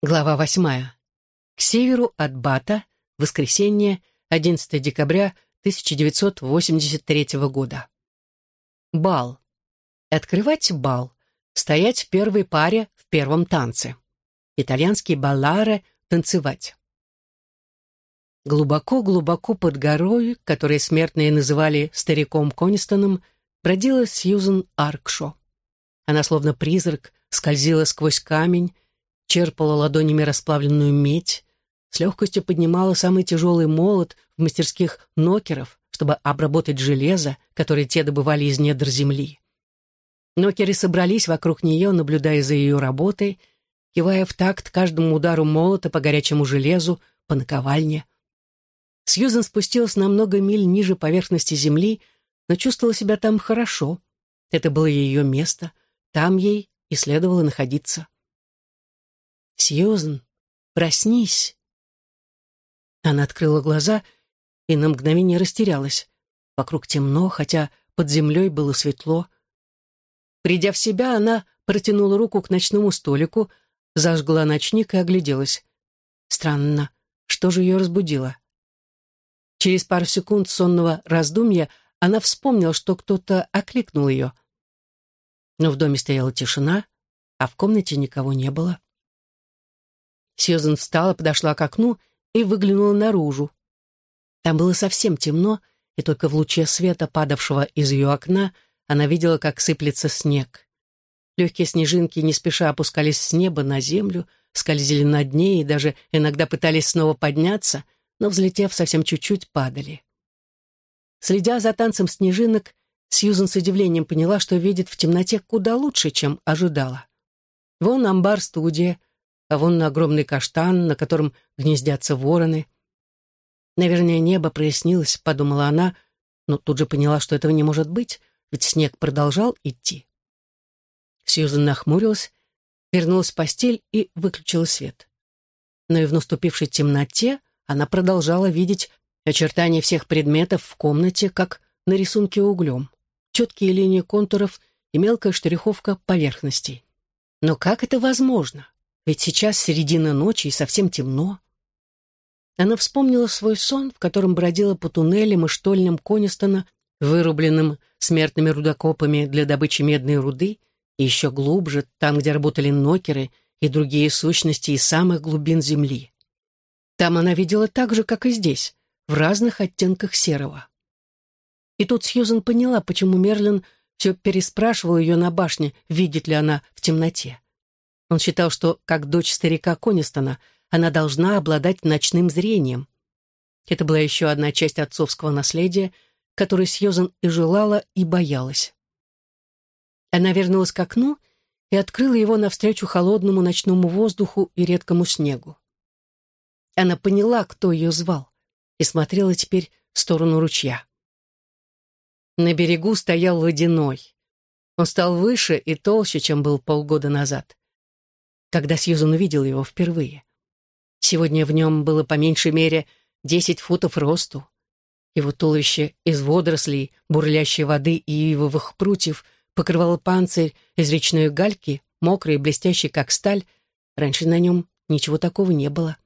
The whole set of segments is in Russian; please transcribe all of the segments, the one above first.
Глава восьмая. К северу от Бата, воскресенье, 11 декабря 1983 года. Бал. Открывать бал. Стоять в первой паре в первом танце. Итальянский балларе — танцевать. Глубоко-глубоко под горой, которой смертные называли стариком Конистоном, бродила Сьюзен Аркшо. Она, словно призрак, скользила сквозь камень, черпала ладонями расплавленную медь, с легкостью поднимала самый тяжелый молот в мастерских нокеров, чтобы обработать железо, которое те добывали из недр земли. Нокеры собрались вокруг нее, наблюдая за ее работой, кивая в такт каждому удару молота по горячему железу, по наковальне. Сьюзен спустилась на много миль ниже поверхности земли, но чувствовала себя там хорошо. Это было ее место, там ей и следовало находиться. «Сьюзен, проснись!» Она открыла глаза и на мгновение растерялась. Вокруг темно, хотя под землей было светло. Придя в себя, она протянула руку к ночному столику, зажгла ночник и огляделась. Странно, что же ее разбудило? Через пару секунд сонного раздумья она вспомнила, что кто-то окликнул ее. Но в доме стояла тишина, а в комнате никого не было. Сьюзен встала, подошла к окну и выглянула наружу. Там было совсем темно, и только в луче света, падавшего из ее окна, она видела, как сыплется снег. Легкие снежинки не спеша опускались с неба на землю, скользили над ней и даже иногда пытались снова подняться, но, взлетев совсем чуть-чуть, падали. Следя за танцем снежинок, Сьюзен с удивлением поняла, что видит в темноте куда лучше, чем ожидала. Вон амбар-студия, а вон огромный каштан, на котором гнездятся вороны. Наверное, небо прояснилось, подумала она, но тут же поняла, что этого не может быть, ведь снег продолжал идти. Сьюзан нахмурилась, вернулась в постель и выключила свет. Но и в наступившей темноте она продолжала видеть очертания всех предметов в комнате, как на рисунке углем, четкие линии контуров и мелкая штриховка поверхностей. Но как это возможно? Ведь сейчас середина ночи и совсем темно. Она вспомнила свой сон, в котором бродила по туннелям и штольням Конистона, вырубленным смертными рудокопами для добычи медной руды, и еще глубже, там, где работали нокеры и другие сущности из самых глубин земли. Там она видела так же, как и здесь, в разных оттенках серого. И тут Сьюзен поняла, почему Мерлин все переспрашивал ее на башне, видит ли она в темноте. Он считал, что, как дочь старика Конистона, она должна обладать ночным зрением. Это была еще одна часть отцовского наследия, которой Сьюзан и желала, и боялась. Она вернулась к окну и открыла его навстречу холодному ночному воздуху и редкому снегу. Она поняла, кто ее звал, и смотрела теперь в сторону ручья. На берегу стоял водяной. Он стал выше и толще, чем был полгода назад когда Сьюзан увидел его впервые. Сегодня в нем было по меньшей мере десять футов росту. Его туловище из водорослей, бурлящей воды и ивовых прутьев покрывало панцирь из речной гальки, мокрый и блестящий, как сталь. Раньше на нем ничего такого не было.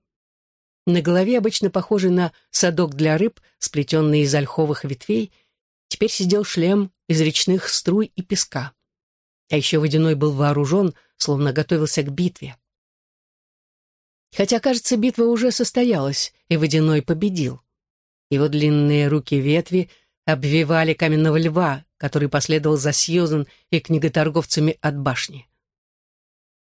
На голове, обычно похожий на садок для рыб, сплетенный из ольховых ветвей, теперь сидел шлем из речных струй и песка. А еще водяной был вооружен — словно готовился к битве. Хотя, кажется, битва уже состоялась, и Водяной победил. Его длинные руки-ветви обвивали каменного льва, который последовал за Сьюзен и книготорговцами от башни.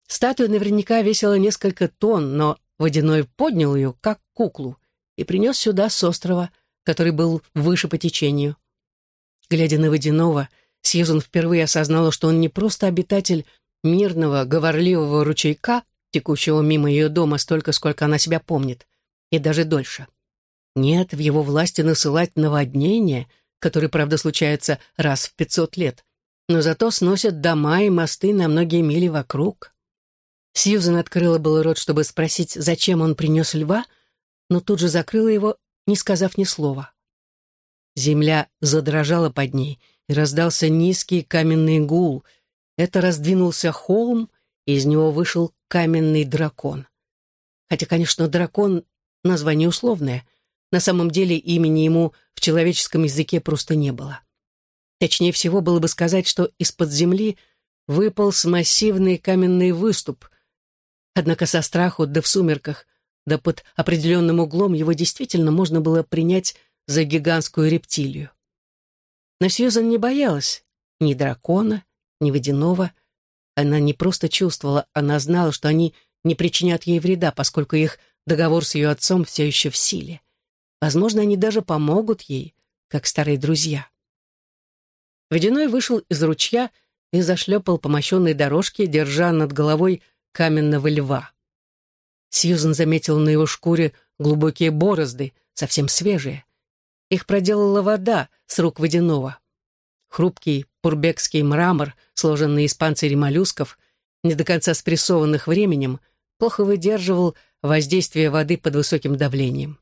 Статуя наверняка весила несколько тонн, но Водяной поднял ее, как куклу, и принес сюда с острова, который был выше по течению. Глядя на Водяного, Сьюзен впервые осознала, что он не просто обитатель мирного, говорливого ручейка, текущего мимо ее дома столько, сколько она себя помнит, и даже дольше. Нет, в его власти насылать наводнения, которые, правда, случаются раз в пятьсот лет, но зато сносят дома и мосты на многие мили вокруг. Сьюзен открыла было рот, чтобы спросить, зачем он принес льва, но тут же закрыла его, не сказав ни слова. Земля задрожала под ней, и раздался низкий каменный гул — это раздвинулся холм, и из него вышел каменный дракон. Хотя, конечно, дракон — название условное. На самом деле имени ему в человеческом языке просто не было. Точнее всего было бы сказать, что из-под земли выполз массивный каменный выступ. Однако со страху, да в сумерках, да под определенным углом его действительно можно было принять за гигантскую рептилию. Но Сьюзан не боялась ни дракона, ни водяного. Она не просто чувствовала, она знала, что они не причинят ей вреда, поскольку их договор с ее отцом все еще в силе. Возможно, они даже помогут ей, как старые друзья. Водяной вышел из ручья и зашлепал по мощенной дорожке, держа над головой каменного льва. Сьюзен заметила на его шкуре глубокие борозды, совсем свежие. Их проделала вода с рук водяного. Хрупкий пурбекский мрамор, сложенный из панцирей моллюсков, не до конца спрессованных временем, плохо выдерживал воздействие воды под высоким давлением.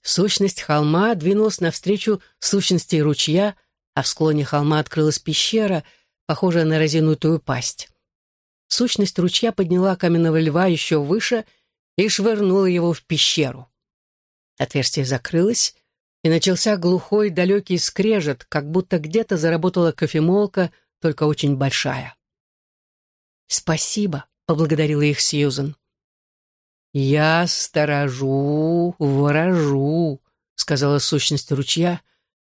Сущность холма двинулась навстречу сущности ручья, а в склоне холма открылась пещера, похожая на разинутую пасть. Сущность ручья подняла каменного льва еще выше и швырнула его в пещеру. Отверстие закрылось, и начался глухой далекий скрежет, как будто где-то заработала кофемолка, только очень большая. «Спасибо», — поблагодарила их Сьюзен. «Я сторожу, ворожу», — сказала сущность ручья,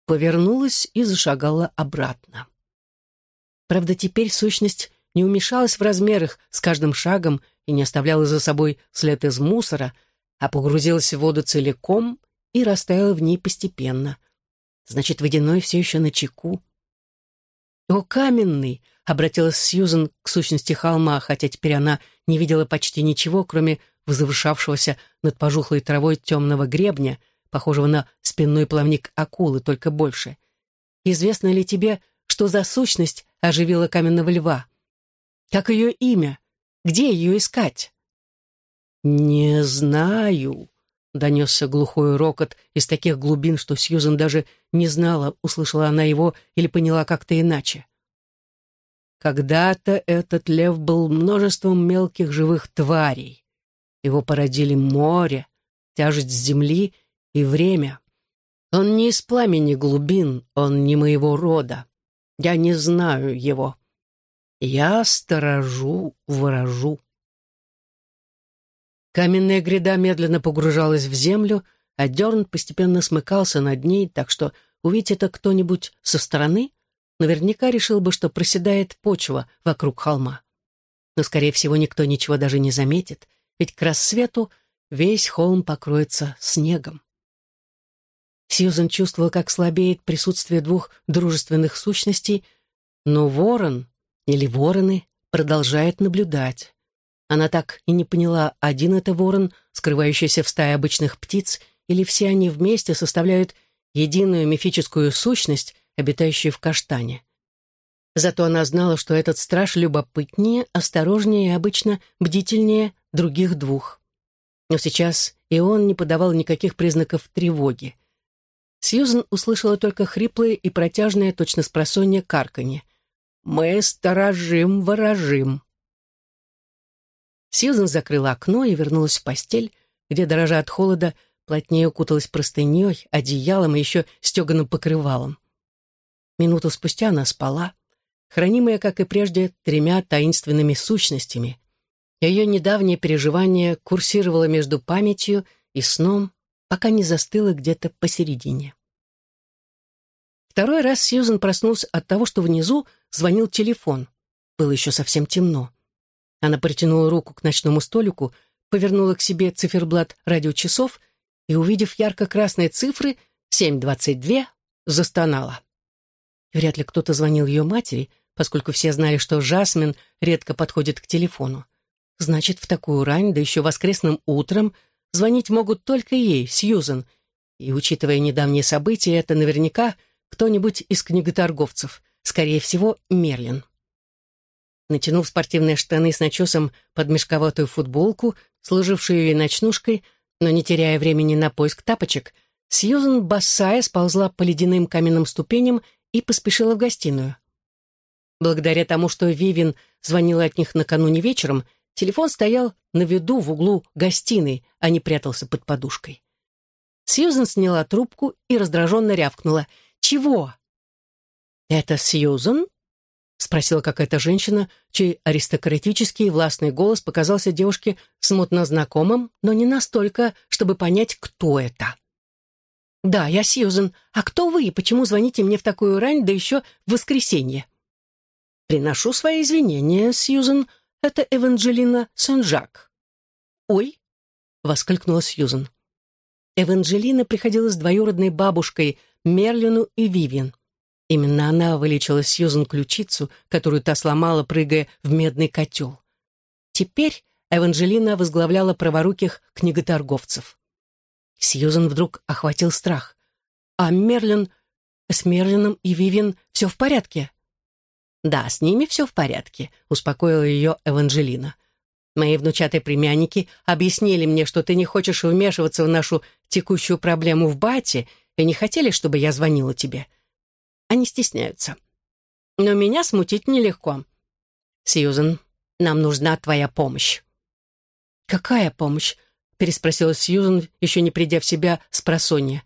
повернулась и зашагала обратно. Правда, теперь сущность не умешалась в размерах с каждым шагом и не оставляла за собой след из мусора, а погрузилась в воду целиком и растаяла в ней постепенно. Значит, водяной все еще на чеку. «О, каменный!» — обратилась Сьюзен к сущности холма, хотя теперь она не видела почти ничего, кроме возвышавшегося над пожухлой травой темного гребня, похожего на спинной плавник акулы, только больше. «Известно ли тебе, что за сущность оживила каменного льва?» Как ее имя? Где ее искать?» «Не знаю», — донесся глухой рокот из таких глубин, что Сьюзен даже не знала, услышала она его или поняла как-то иначе. Когда-то этот лев был множеством мелких живых тварей. Его породили море, тяжесть земли и время. Он не из пламени глубин, он не моего рода. Я не знаю его. Я сторожу, ворожу. Каменная гряда медленно погружалась в землю, а дерн постепенно смыкался над ней, так что увидеть это кто-нибудь со стороны, наверняка решил бы, что проседает почва вокруг холма. Но, скорее всего, никто ничего даже не заметит, ведь к рассвету весь холм покроется снегом. Сьюзен чувствовал, как слабеет присутствие двух дружественных сущностей, но ворон, или вороны продолжают наблюдать. Она так и не поняла, один это ворон, скрывающийся в стае обычных птиц, или все они вместе составляют единую мифическую сущность, обитающую в каштане. Зато она знала, что этот страж любопытнее, осторожнее и обычно бдительнее других двух. Но сейчас и он не подавал никаких признаков тревоги. Сьюзен услышала только хриплые и протяжные, точно с просонья, карканье. Мы сторожим, ворожим. Сьюзен закрыла окно и вернулась в постель, где, дрожа от холода, плотнее укуталась простыней, одеялом и еще стеганым покрывалом. Минуту спустя она спала, хранимая, как и прежде, тремя таинственными сущностями. Ее недавнее переживание курсировало между памятью и сном, пока не застыло где-то посередине. Второй раз Сьюзен проснулся от того, что внизу звонил телефон. Было еще совсем темно. Она протянула руку к ночному столику, повернула к себе циферблат радиочасов и, увидев ярко-красные цифры 7.22, застонала. Вряд ли кто-то звонил ее матери, поскольку все знали, что Жасмин редко подходит к телефону. Значит, в такую рань, да еще воскресным утром, звонить могут только ей, Сьюзен. И, учитывая недавние события, это наверняка — кто-нибудь из книготорговцев, скорее всего, Мерлин. Натянув спортивные штаны с начесом под мешковатую футболку, служившую ей ночнушкой, но не теряя времени на поиск тапочек, Сьюзен босая сползла по ледяным каменным ступеням и поспешила в гостиную. Благодаря тому, что Вивин звонила от них накануне вечером, Телефон стоял на виду в углу гостиной, а не прятался под подушкой. Сьюзен сняла трубку и раздраженно рявкнула. «Чего?» «Это Сьюзен?» — спросила какая-то женщина, чей аристократический и властный голос показался девушке смутно знакомым, но не настолько, чтобы понять, кто это. «Да, я Сьюзен. А кто вы и почему звоните мне в такую рань, да еще в воскресенье?» «Приношу свои извинения, Сьюзен. Это Эванжелина Сен-Жак». «Ой!» — воскликнула Сьюзен. Эванжелина приходилась двоюродной бабушкой Мерлину и Вивиан. Именно она вылечила Сьюзен ключицу, которую та сломала, прыгая в медный котел. Теперь Эванжелина возглавляла праворуких книготорговцев. Сьюзен вдруг охватил страх. «А Мерлин... С Мерлином и Вивиан все в порядке?» «Да, с ними все в порядке», — успокоила ее Эванжелина. «Мои внучатые племянники объяснили мне, что ты не хочешь вмешиваться в нашу текущую проблему в Бате и не хотели, чтобы я звонила тебе. Они стесняются. Но меня смутить нелегко. Сьюзен, нам нужна твоя помощь». «Какая помощь?» — переспросила Сьюзен, еще не придя в себя с просонья.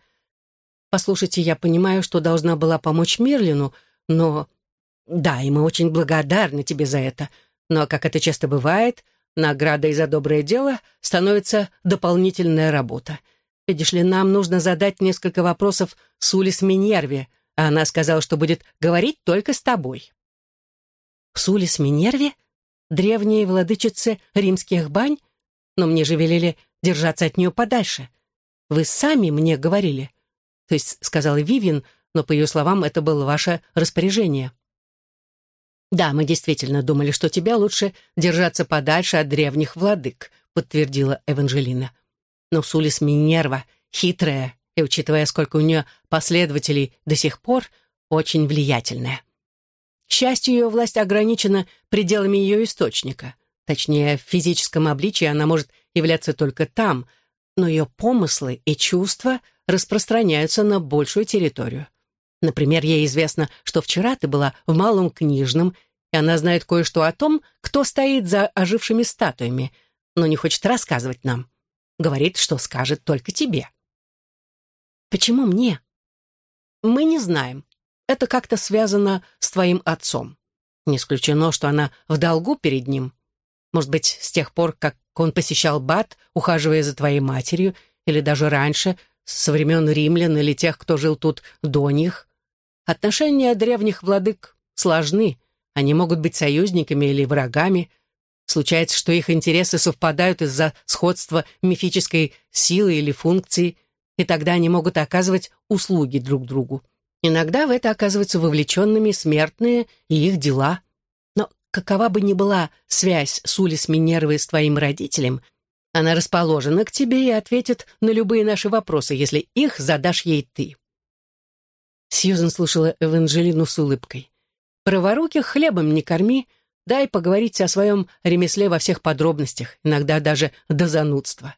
«Послушайте, я понимаю, что должна была помочь Мерлину, но да, и мы очень благодарны тебе за это. Но, как это часто бывает, наградой за доброе дело становится дополнительная работа. Видишь ли, нам нужно задать несколько вопросов Сулис Минерве, а она сказала, что будет говорить только с тобой. Сулис Минерве? Древние владычицы римских бань? Но мне же велели держаться от нее подальше. Вы сами мне говорили. То есть, сказала Вивин, но, по ее словам, это было ваше распоряжение. «Да, мы действительно думали, что тебя лучше держаться подальше от древних владык», подтвердила Эванжелина. «Но Сулис Минерва хитрая и, учитывая, сколько у нее последователей до сих пор, очень влиятельная. К счастью, ее власть ограничена пределами ее источника. Точнее, в физическом обличии она может являться только там, но ее помыслы и чувства распространяются на большую территорию. Например, ей известно, что вчера ты была в Малом Книжном, и она знает кое-что о том, кто стоит за ожившими статуями, но не хочет рассказывать нам. Говорит, что скажет только тебе. Почему мне? Мы не знаем. Это как-то связано с твоим отцом. Не исключено, что она в долгу перед ним. Может быть, с тех пор, как он посещал Бат, ухаживая за твоей матерью, или даже раньше, со времен римлян или тех, кто жил тут до них. Отношения древних владык сложны, они могут быть союзниками или врагами. Случается, что их интересы совпадают из-за сходства мифической силы или функции, и тогда они могут оказывать услуги друг другу. Иногда в это оказываются вовлеченными смертные и их дела. Но какова бы ни была связь Сулис Минервы с твоим родителем — она расположена к тебе и ответит на любые наши вопросы, если их задашь ей ты». Сьюзен слушала Эванжелину с улыбкой. «Праворуких хлебом не корми, дай поговорить о своем ремесле во всех подробностях, иногда даже до занудства».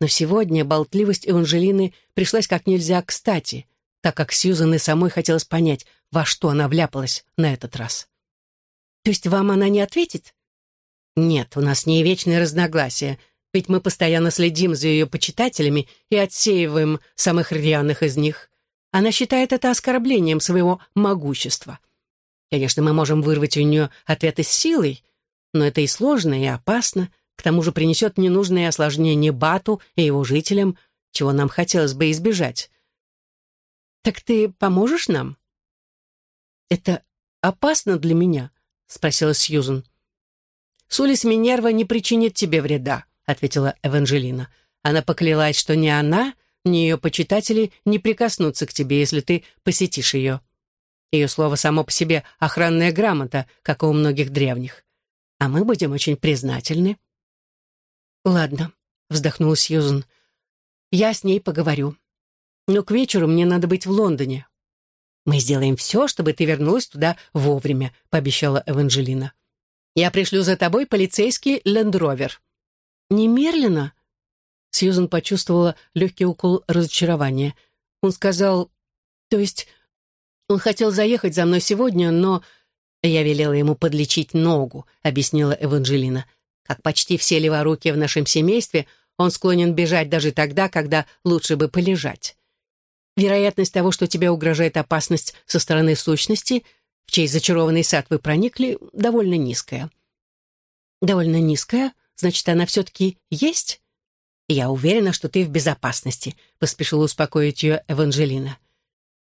Но сегодня болтливость Эванжелины пришлась как нельзя кстати, так как Сьюзен и самой хотелось понять, во что она вляпалась на этот раз. «То есть вам она не ответит?» «Нет, у нас не вечные разногласия, ведь мы постоянно следим за ее почитателями и отсеиваем самых рьяных из них. Она считает это оскорблением своего могущества. Конечно, мы можем вырвать у нее ответы с силой, но это и сложно, и опасно, к тому же принесет ненужные осложнения Бату и его жителям, чего нам хотелось бы избежать. «Так ты поможешь нам?» «Это опасно для меня?» — спросила Сьюзен. «Сулис Минерва не причинит тебе вреда ответила Эванжелина. Она поклялась, что ни она, ни ее почитатели не прикоснутся к тебе, если ты посетишь ее. Ее слово само по себе охранная грамота, как и у многих древних. А мы будем очень признательны. Ладно, вздохнула Сьюзен. Я с ней поговорю. Но к вечеру мне надо быть в Лондоне. Мы сделаем все, чтобы ты вернулась туда вовремя, пообещала Эванжелина. Я пришлю за тобой полицейский лендровер. «Не Мерлина?» Сьюзен почувствовала легкий укол разочарования. Он сказал... То есть он хотел заехать за мной сегодня, но... Я велела ему подлечить ногу, объяснила Эванжелина. Как почти все леворуки в нашем семействе, он склонен бежать даже тогда, когда лучше бы полежать. Вероятность того, что тебе угрожает опасность со стороны сущности, в чей зачарованный сад вы проникли, довольно низкая. Довольно низкая? Значит, она все-таки есть? Я уверена, что ты в безопасности, поспешила успокоить ее Эванжелина.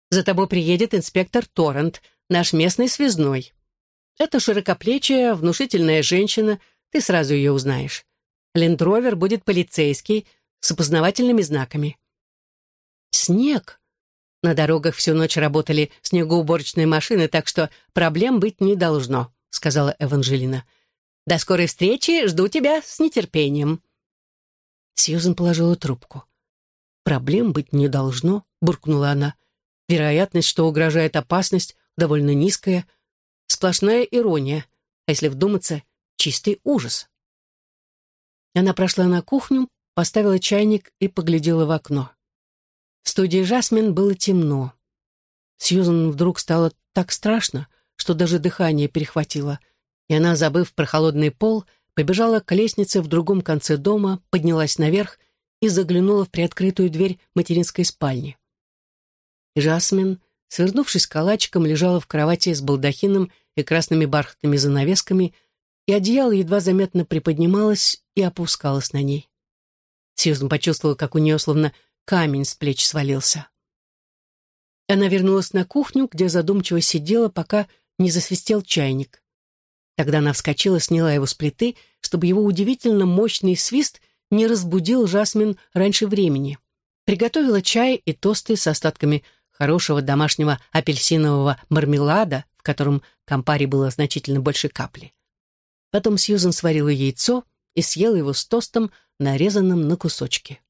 За тобой приедет инспектор Торрент, наш местный связной. Это широкоплечая, внушительная женщина, ты сразу ее узнаешь. Лендровер будет полицейский, с опознавательными знаками. Снег, на дорогах всю ночь работали снегоуборочные машины, так что проблем быть не должно», — сказала Эванжелина. «До скорой встречи, жду тебя с нетерпением». Сьюзен положила трубку. «Проблем быть не должно», — буркнула она. «Вероятность, что угрожает опасность, довольно низкая. Сплошная ирония, а если вдуматься, чистый ужас». Она прошла на кухню, поставила чайник и поглядела в окно. В студии «Жасмин» было темно. Сьюзан вдруг стало так страшно, что даже дыхание перехватило, и она, забыв про холодный пол, побежала к лестнице в другом конце дома, поднялась наверх и заглянула в приоткрытую дверь материнской спальни. Жасмин, свернувшись калачиком, лежала в кровати с балдахином и красными бархатными занавесками, и одеяло едва заметно приподнималось и опускалось на ней. Сьюзан почувствовала, как у нее словно камень с плеч свалился. Она вернулась на кухню, где задумчиво сидела, пока не засвистел чайник. Тогда она вскочила, сняла его с плиты, чтобы его удивительно мощный свист не разбудил Жасмин раньше времени. Приготовила чай и тосты с остатками хорошего домашнего апельсинового мармелада, в котором компари было значительно больше капли. Потом Сьюзен сварила яйцо и съела его с тостом, нарезанным на кусочки.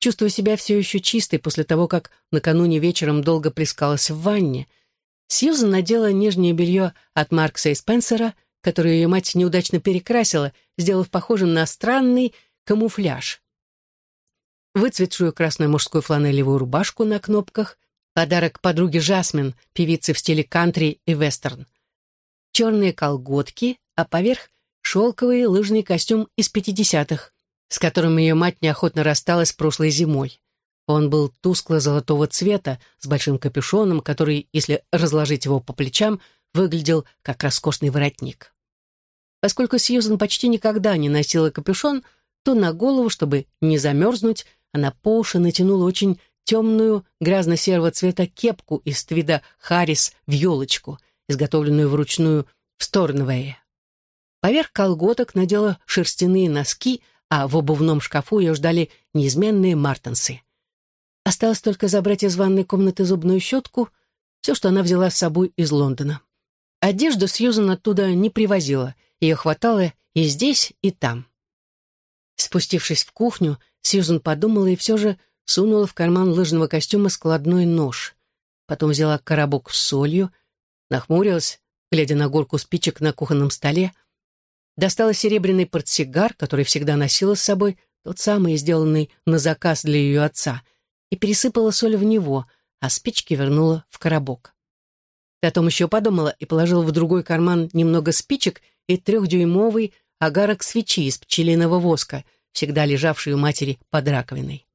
Чувствуя себя все еще чистой после того, как накануне вечером долго плескалась в ванне, Сьюзан надела нижнее белье от Маркса и Спенсера, которое ее мать неудачно перекрасила, сделав похожим на странный камуфляж. Выцветшую красную мужскую фланелевую рубашку на кнопках, подарок подруге Жасмин, певице в стиле кантри и вестерн, черные колготки, а поверх шелковый лыжный костюм из пятидесятых, с которым ее мать неохотно рассталась прошлой зимой. Он был тускло-золотого цвета, с большим капюшоном, который, если разложить его по плечам, выглядел как роскошный воротник. Поскольку Сьюзен почти никогда не носила капюшон, то на голову, чтобы не замерзнуть, она по уши натянула очень темную грязно-серого цвета кепку из твида Харрис в елочку, изготовленную вручную в Сторнвее. Поверх колготок надела шерстяные носки, а в обувном шкафу ее ждали неизменные мартенсы. Осталось только забрать из ванной комнаты зубную щетку, все, что она взяла с собой из Лондона. Одежду Сьюзан оттуда не привозила, ее хватало и здесь, и там. Спустившись в кухню, Сьюзан подумала и все же сунула в карман лыжного костюма складной нож. Потом взяла коробок с солью, нахмурилась, глядя на горку спичек на кухонном столе, достала серебряный портсигар, который всегда носила с собой, тот самый, сделанный на заказ для ее отца, и пересыпала соль в него, а спички вернула в коробок. Потом еще подумала и положила в другой карман немного спичек и трехдюймовый агарок свечи из пчелиного воска, всегда лежавший у матери под раковиной.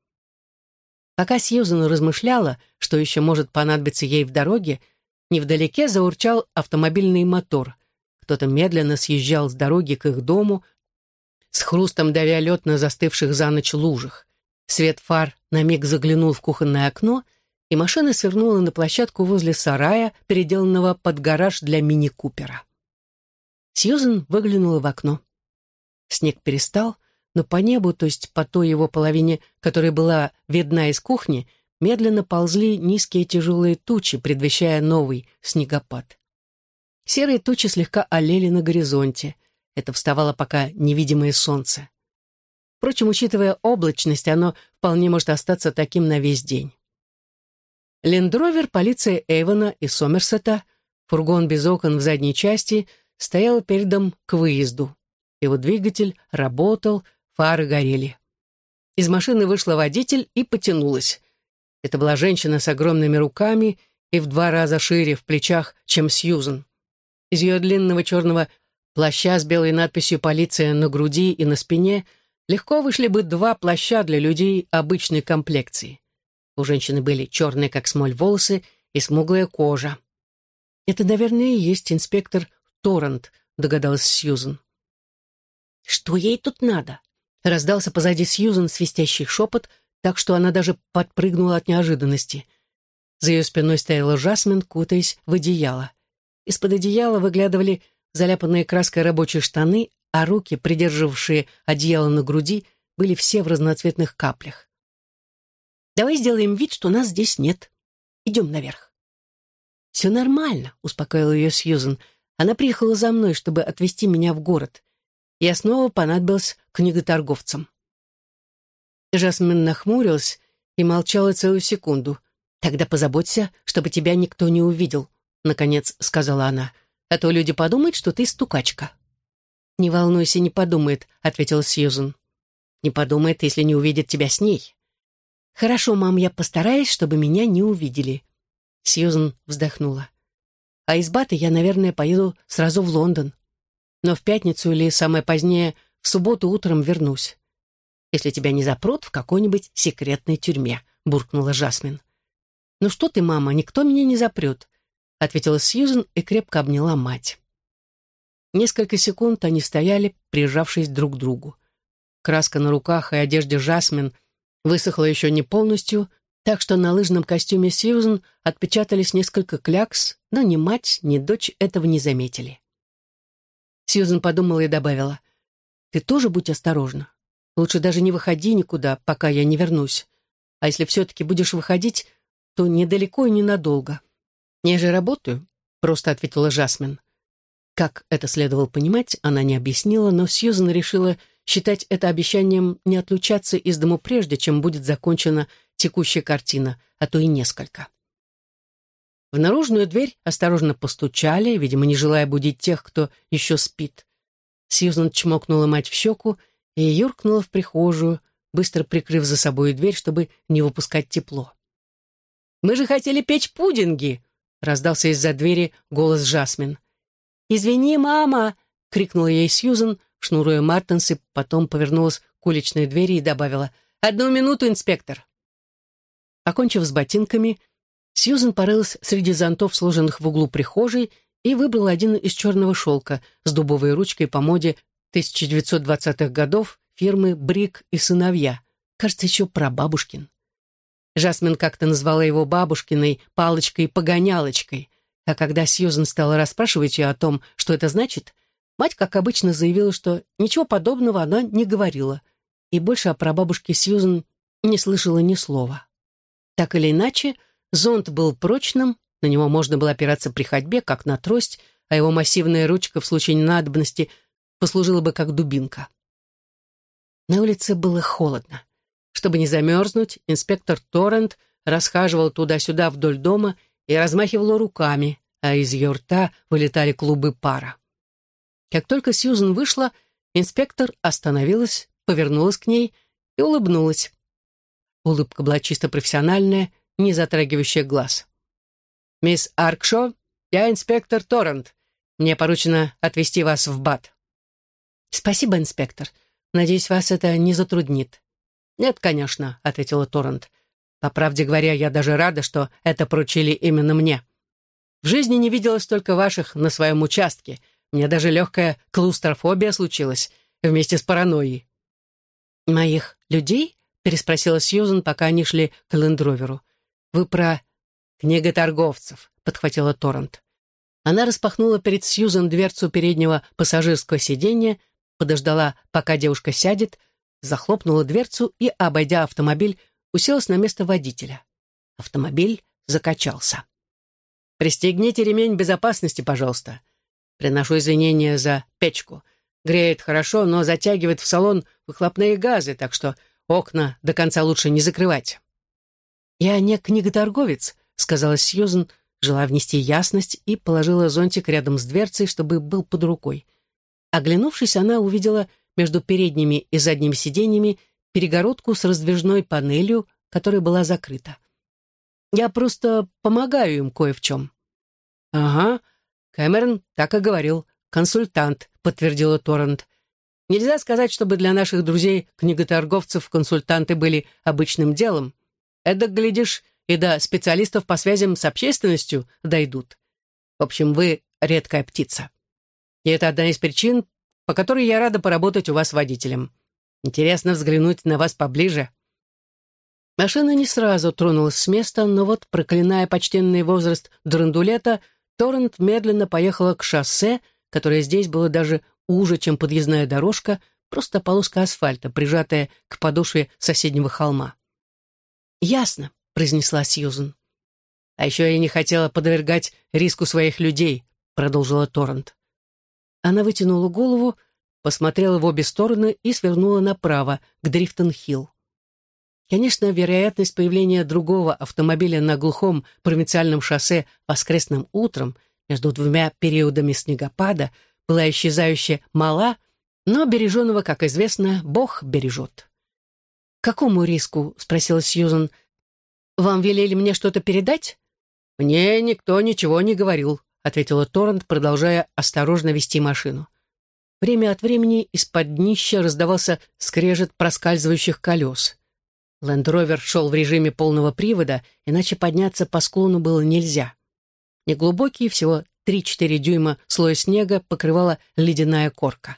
Пока Сьюзан размышляла, что еще может понадобиться ей в дороге, невдалеке заурчал автомобильный мотор. Кто-то медленно съезжал с дороги к их дому, с хрустом давя лед на застывших за ночь лужах. Свет фар на миг заглянул в кухонное окно, и машина свернула на площадку возле сарая, переделанного под гараж для мини-купера. Сьюзен выглянула в окно. Снег перестал, но по небу, то есть по той его половине, которая была видна из кухни, медленно ползли низкие тяжелые тучи, предвещая новый снегопад. Серые тучи слегка олели на горизонте. Это вставало пока невидимое солнце. Впрочем, учитывая облачность, оно вполне может остаться таким на весь день. Лендровер полиция Эйвона и Сомерсета, фургон без окон в задней части, стоял передом к выезду. Его двигатель работал, фары горели. Из машины вышла водитель и потянулась. Это была женщина с огромными руками и в два раза шире в плечах, чем Сьюзен. Из ее длинного черного плаща с белой надписью «Полиция» на груди и на спине, легко вышли бы два плаща для людей обычной комплекции. У женщины были черные, как смоль, волосы и смуглая кожа. «Это, наверное, и есть инспектор Торрент», — догадалась Сьюзен. «Что ей тут надо?» — раздался позади Сьюзен свистящий шепот, так что она даже подпрыгнула от неожиданности. За ее спиной стояла Жасмин, кутаясь в одеяло. Из-под одеяла выглядывали заляпанные краской рабочие штаны, а руки, придерживавшие одеяло на груди, были все в разноцветных каплях. «Давай сделаем вид, что нас здесь нет. Идем наверх». «Все нормально», — успокоила ее Сьюзен. «Она приехала за мной, чтобы отвезти меня в город. Я снова понадобилась книготорговцам». Жасмин нахмурилась и молчала целую секунду. «Тогда позаботься, чтобы тебя никто не увидел», — наконец сказала она. «А то люди подумают, что ты стукачка». «Не волнуйся, не подумает», — ответила Сьюзен. «Не подумает, если не увидит тебя с ней». «Хорошо, мам, я постараюсь, чтобы меня не увидели», Сьюзен вздохнула. А из Бата я, наверное, поеду сразу в Лондон. Но в пятницу или самое позднее в субботу утром вернусь. Если тебя не запрут в какой-нибудь секретной тюрьме, буркнула Жасмин. Ну что ты, мама, никто меня не запрет, ответила Сьюзен и крепко обняла мать. Несколько секунд они стояли, прижавшись друг к другу. Краска на руках и одежде Жасмин высохла еще не полностью, так что на лыжном костюме Сьюзен отпечатались несколько клякс, но ни мать, ни дочь этого не заметили. Сьюзен подумала и добавила, «Ты тоже будь осторожна. Лучше даже не выходи никуда, пока я не вернусь. А если все-таки будешь выходить, то недалеко и ненадолго». «Я же работаю», — просто ответила Жасмин. Как это следовало понимать, она не объяснила, но Сьюзен решила считать это обещанием не отлучаться из дому прежде, чем будет закончена текущая картина, а то и несколько. В наружную дверь осторожно постучали, видимо, не желая будить тех, кто еще спит. Сьюзан чмокнула мать в щеку и юркнула в прихожую, быстро прикрыв за собой дверь, чтобы не выпускать тепло. «Мы же хотели печь пудинги!» — раздался из-за двери голос Жасмин. «Извини, мама!» — крикнула ей Сьюзан, шнуруя мартенсы, потом повернулась к уличной двери и добавила «Одну минуту, инспектор!» Окончив с ботинками, Сьюзен порылась среди зонтов, сложенных в углу прихожей, и выбрала один из черного шелка с дубовой ручкой по моде 1920-х годов фирмы «Брик и сыновья», кажется, еще прабабушкин. Жасмин как-то назвала его бабушкиной палочкой-погонялочкой, а когда Сьюзен стала расспрашивать ее о том, что это значит, мать, как обычно, заявила, что ничего подобного она не говорила, и больше о прабабушке Сьюзен не слышала ни слова. Так или иначе, зонт был прочным, на него можно было опираться при ходьбе, как на трость, а его массивная ручка в случае надобности послужила бы как дубинка. На улице было холодно. Чтобы не замерзнуть, инспектор Торрент расхаживал туда-сюда вдоль дома и размахивал руками, а из ее рта вылетали клубы пара. Как только Сьюзен вышла, инспектор остановилась, повернулась к ней и улыбнулась. Улыбка была чисто профессиональная, не затрагивающая глаз. «Мисс Аркшо, я инспектор Торрент. Мне поручено отвезти вас в БАТ». «Спасибо, инспектор. Надеюсь, вас это не затруднит». «Нет, конечно», — ответила Торрент. «По правде говоря, я даже рада, что это поручили именно мне. В жизни не видела столько ваших на своем участке. Мне даже легкая клаустрофобия случилась вместе с паранойей». «Моих людей?» переспросила Сьюзен, пока они шли к лендроверу. «Вы про книготорговцев», — подхватила Торрент. Она распахнула перед Сьюзен дверцу переднего пассажирского сиденья, подождала, пока девушка сядет, захлопнула дверцу и, обойдя автомобиль, уселась на место водителя. Автомобиль закачался. «Пристегните ремень безопасности, пожалуйста. Приношу извинения за печку. Греет хорошо, но затягивает в салон выхлопные газы, так что Окна до конца лучше не закрывать. «Я не книготорговец», — сказала Сьюзен, желая внести ясность, и положила зонтик рядом с дверцей, чтобы был под рукой. Оглянувшись, она увидела между передними и задними сиденьями перегородку с раздвижной панелью, которая была закрыта. «Я просто помогаю им кое в чем». «Ага», — Кэмерон так и говорил, консультант», — подтвердила Торрент. «Нельзя сказать, чтобы для наших друзей-книготорговцев консультанты были обычным делом. Это, глядишь, и до специалистов по связям с общественностью дойдут. В общем, вы редкая птица. И это одна из причин, по которой я рада поработать у вас водителем. Интересно взглянуть на вас поближе». Машина не сразу тронулась с места, но вот, проклиная почтенный возраст драндулета, Торрент медленно поехала к шоссе, которое здесь было даже уже, чем подъездная дорожка, просто полоска асфальта, прижатая к подошве соседнего холма. «Ясно», — произнесла Сьюзен. «А еще я не хотела подвергать риску своих людей», — продолжила Торрент. Она вытянула голову, посмотрела в обе стороны и свернула направо, к Дрифтон-Хилл. Конечно, вероятность появления другого автомобиля на глухом провинциальном шоссе воскресным утром между двумя периодами снегопада была исчезающе мала, но береженого, как известно, Бог бережет. «Какому риску?» — спросила Сьюзан. «Вам велели мне что-то передать?» «Мне никто ничего не говорил», — ответила Торрент, продолжая осторожно вести машину. Время от времени из-под днища раздавался скрежет проскальзывающих колес. Лендровер шел в режиме полного привода, иначе подняться по склону было нельзя. Неглубокий, всего 3-4 дюйма слой снега покрывала ледяная корка.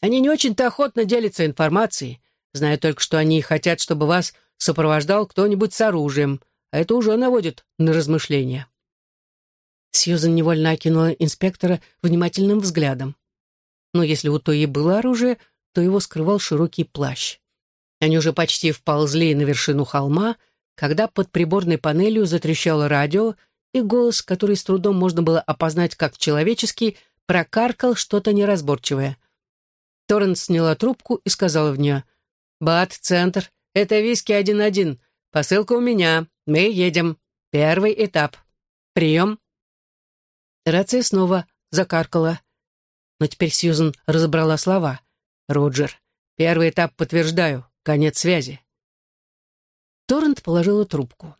Они не очень-то охотно делятся информацией, зная только, что они хотят, чтобы вас сопровождал кто-нибудь с оружием, а это уже наводит на размышления. Сьюзан невольно окинула инспектора внимательным взглядом. Но если у той и было оружие, то его скрывал широкий плащ. Они уже почти вползли на вершину холма, когда под приборной панелью затрещало радио, и голос, который с трудом можно было опознать как человеческий, прокаркал что-то неразборчивое. Торрент сняла трубку и сказала в нее, «Бат, центр, это виски 1-1. Посылка у меня. Мы едем. Первый этап. Прием». Рация снова закаркала. Но теперь Сьюзен разобрала слова. «Роджер, первый этап подтверждаю. Конец связи. Торрент положила трубку.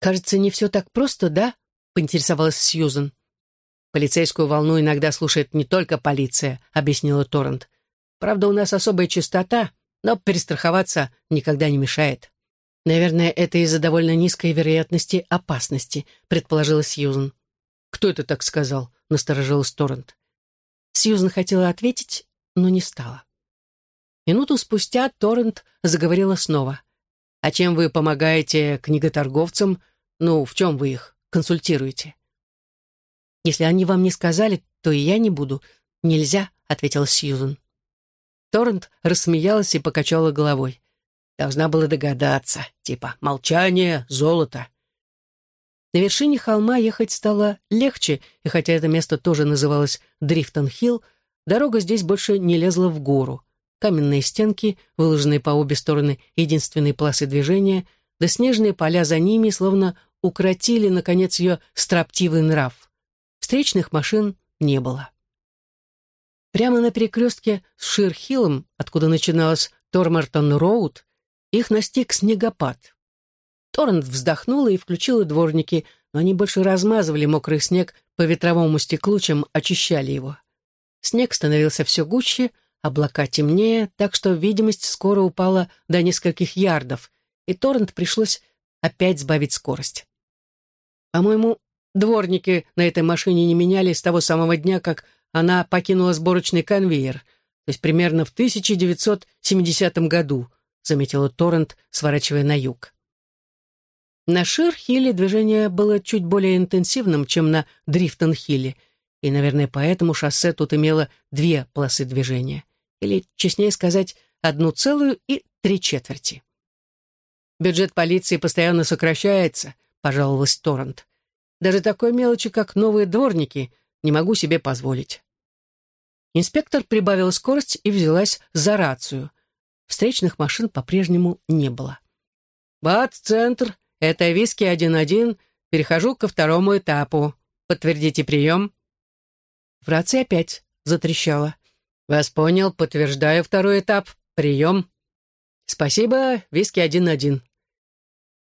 «Кажется, не все так просто, да?» — поинтересовалась Сьюзен. «Полицейскую волну иногда слушает не только полиция», — объяснила Торрент. «Правда, у нас особая частота, но перестраховаться никогда не мешает». «Наверное, это из-за довольно низкой вероятности опасности», — предположила Сьюзен. «Кто это так сказал?» — насторожилась Торрент. Сьюзен хотела ответить, но не стала. Минуту спустя Торрент заговорила снова. «А чем вы помогаете книготорговцам? Ну, в чем вы их консультируете?» «Если они вам не сказали, то и я не буду. Нельзя», — ответила Сьюзен. Торрент рассмеялась и покачала головой. Должна была догадаться, типа «молчание, золото». На вершине холма ехать стало легче, и хотя это место тоже называлось Дрифтон-Хилл, дорога здесь больше не лезла в гору каменные стенки, выложенные по обе стороны единственной полосы движения, да снежные поля за ними словно укротили, наконец, ее строптивый нрав. Встречных машин не было. Прямо на перекрестке с Ширхиллом, откуда начиналась Тормартон-Роуд, их настиг снегопад. Торрент вздохнула и включила дворники, но они больше размазывали мокрый снег по ветровому стеклу, чем очищали его. Снег становился все гуще, Облака темнее, так что видимость скоро упала до нескольких ярдов, и Торрент пришлось опять сбавить скорость. По-моему, дворники на этой машине не меняли с того самого дня, как она покинула сборочный конвейер, то есть примерно в 1970 году, заметила Торрент, сворачивая на юг. На Шир-Хилле движение было чуть более интенсивным, чем на Дрифтон-Хилле, и, наверное, поэтому шоссе тут имело две полосы движения или, честнее сказать, одну целую и три четверти. «Бюджет полиции постоянно сокращается», — пожаловалась Торрент. «Даже такой мелочи, как новые дворники, не могу себе позволить». Инспектор прибавил скорость и взялась за рацию. Встречных машин по-прежнему не было. «Бат-центр, это виски 1-1, перехожу ко второму этапу. Подтвердите прием». В рации опять затрещало. «Вас понял, подтверждаю второй этап. Прием». «Спасибо, виски один-один».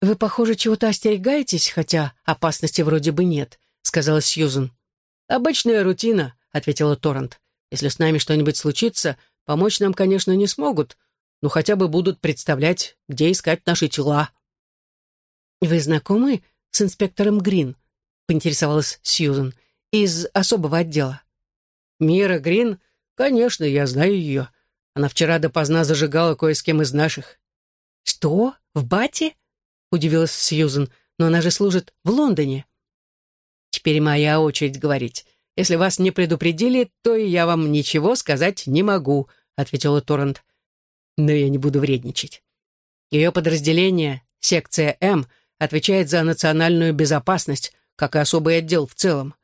«Вы, похоже, чего-то остерегаетесь, хотя опасности вроде бы нет», — сказала Сьюзен. «Обычная рутина», —— ответила Торрент. «Если с нами что-нибудь случится, помочь нам, конечно, не смогут, но хотя бы будут представлять, где искать наши тела». «Вы знакомы с инспектором Грин?» — поинтересовалась Сьюзен. «Из особого отдела». «Мира Грин? Конечно, я знаю ее. Она вчера допоздна зажигала кое с кем из наших». «Что? В Бате?» — удивилась Сьюзен. «Но она же служит в Лондоне». «Теперь моя очередь говорить. Если вас не предупредили, то и я вам ничего сказать не могу», — ответила Торрент. «Но я не буду вредничать. Ее подразделение, секция М, отвечает за национальную безопасность, как и особый отдел в целом.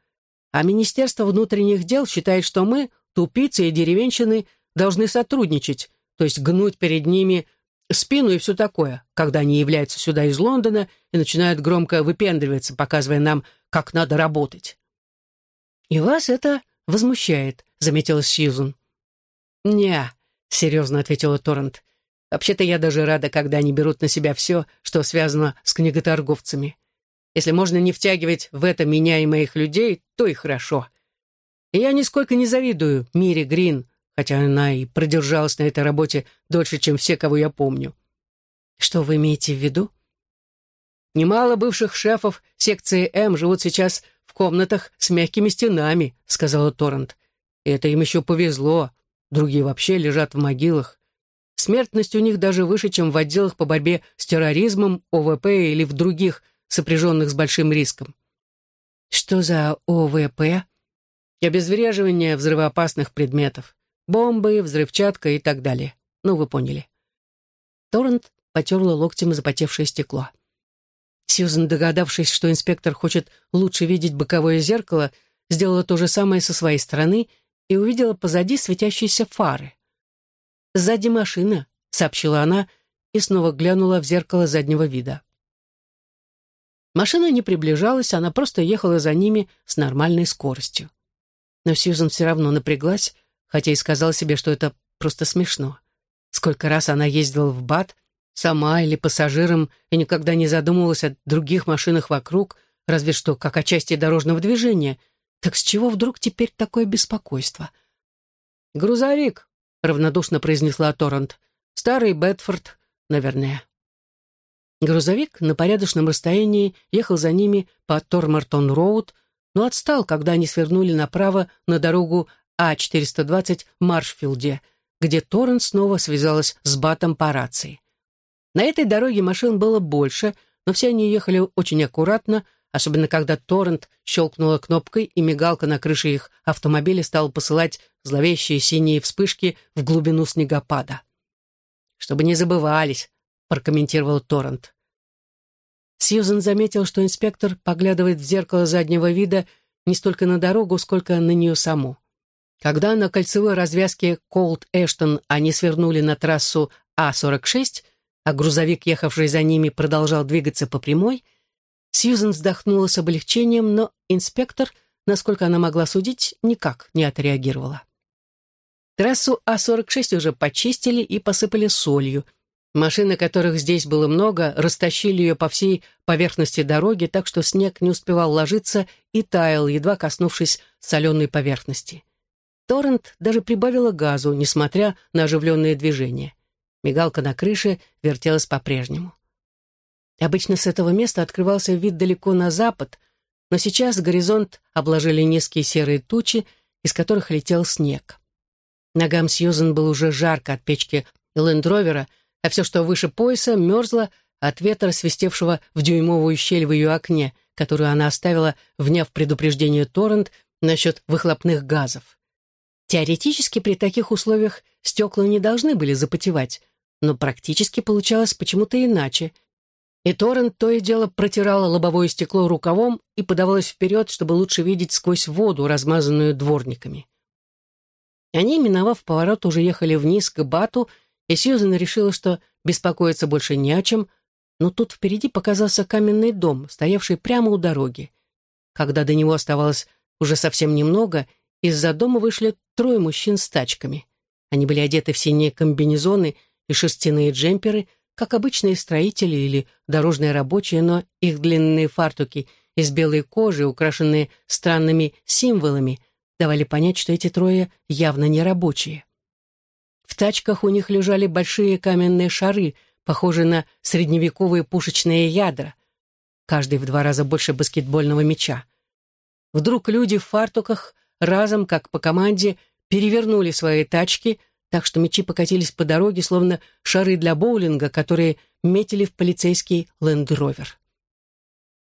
А Министерство внутренних дел считает, что мы, тупицы и деревенщины, должны сотрудничать, то есть гнуть перед ними спину и все такое, когда они являются сюда из Лондона и начинают громко выпендриваться, показывая нам, как надо работать. «И вас это возмущает», — заметила Сьюзен. «Не», — серьезно ответила Торрент. «Вообще-то я даже рада, когда они берут на себя все, что связано с книготорговцами. Если можно не втягивать в это меня и моих людей, то и хорошо. И я нисколько не завидую Мире Грин, хотя она и продержалась на этой работе дольше, чем все, кого я помню. Что вы имеете в виду? Немало бывших шефов секции М живут сейчас в комнатах с мягкими стенами, сказала Торрент. И это им еще повезло. Другие вообще лежат в могилах. Смертность у них даже выше, чем в отделах по борьбе с терроризмом, ОВП или в других, сопряженных с большим риском. Что за ОВП? Обезвреживание взрывоопасных предметов. Бомбы, взрывчатка и так далее. Ну, вы поняли. Торрент потерла локтем запотевшее стекло. Сьюзен, догадавшись, что инспектор хочет лучше видеть боковое зеркало, сделала то же самое со своей стороны и увидела позади светящиеся фары. «Сзади машина», — сообщила она и снова глянула в зеркало заднего вида. Машина не приближалась, она просто ехала за ними с нормальной скоростью. Но Сьюзен все равно напряглась, хотя и сказала себе, что это просто смешно. Сколько раз она ездила в БАТ, сама или пассажиром, и никогда не задумывалась о других машинах вокруг, разве что как о части дорожного движения. Так с чего вдруг теперь такое беспокойство? «Грузовик», — равнодушно произнесла Торрент. «Старый Бетфорд, наверное». Грузовик на порядочном расстоянии ехал за ними по Тормартон-Роуд, но отстал, когда они свернули направо на дорогу а-420 в Маршфилде, где Торрен снова связалась с Батом по рации. На этой дороге машин было больше, но все они ехали очень аккуратно, особенно когда Торрент щелкнула кнопкой, и мигалка на крыше их автомобиля стала посылать зловещие синие вспышки в глубину снегопада. «Чтобы не забывались», — прокомментировал Торрент. Сьюзен заметил, что инспектор поглядывает в зеркало заднего вида не столько на дорогу, сколько на нее саму. Когда на кольцевой развязке Колд-Эштон они свернули на трассу А-46, а грузовик, ехавший за ними, продолжал двигаться по прямой, Сьюзен вздохнула с облегчением, но инспектор, насколько она могла судить, никак не отреагировала. Трассу А-46 уже почистили и посыпали солью. Машины, которых здесь было много, растащили ее по всей поверхности дороги, так что снег не успевал ложиться и таял, едва коснувшись соленой поверхности. Торрент даже прибавила газу, несмотря на оживленные движения. Мигалка на крыше вертелась по-прежнему. Обычно с этого места открывался вид далеко на запад, но сейчас горизонт обложили низкие серые тучи, из которых летел снег. Ногам Сьюзен было уже жарко от печки лендровера, а все, что выше пояса, мерзло от ветра, свистевшего в дюймовую щель в ее окне, которую она оставила, вняв предупреждение Торрент насчет выхлопных газов. Теоретически при таких условиях стекла не должны были запотевать, но практически получалось почему-то иначе. И Торрент то и дело протирала лобовое стекло рукавом и подавалась вперед, чтобы лучше видеть сквозь воду, размазанную дворниками. Они, миновав поворот, уже ехали вниз к Бату, и Сьюзен решила, что беспокоиться больше не о чем, но тут впереди показался каменный дом, стоявший прямо у дороги. Когда до него оставалось уже совсем немного, из-за дома вышли трое мужчин с тачками. Они были одеты в синие комбинезоны и шерстяные джемперы, как обычные строители или дорожные рабочие, но их длинные фартуки из белой кожи, украшенные странными символами, давали понять, что эти трое явно не рабочие. В тачках у них лежали большие каменные шары, похожие на средневековые пушечные ядра, каждый в два раза больше баскетбольного мяча. Вдруг люди в фартуках разом, как по команде, перевернули свои тачки, так что мячи покатились по дороге, словно шары для боулинга, которые метили в полицейский лендровер.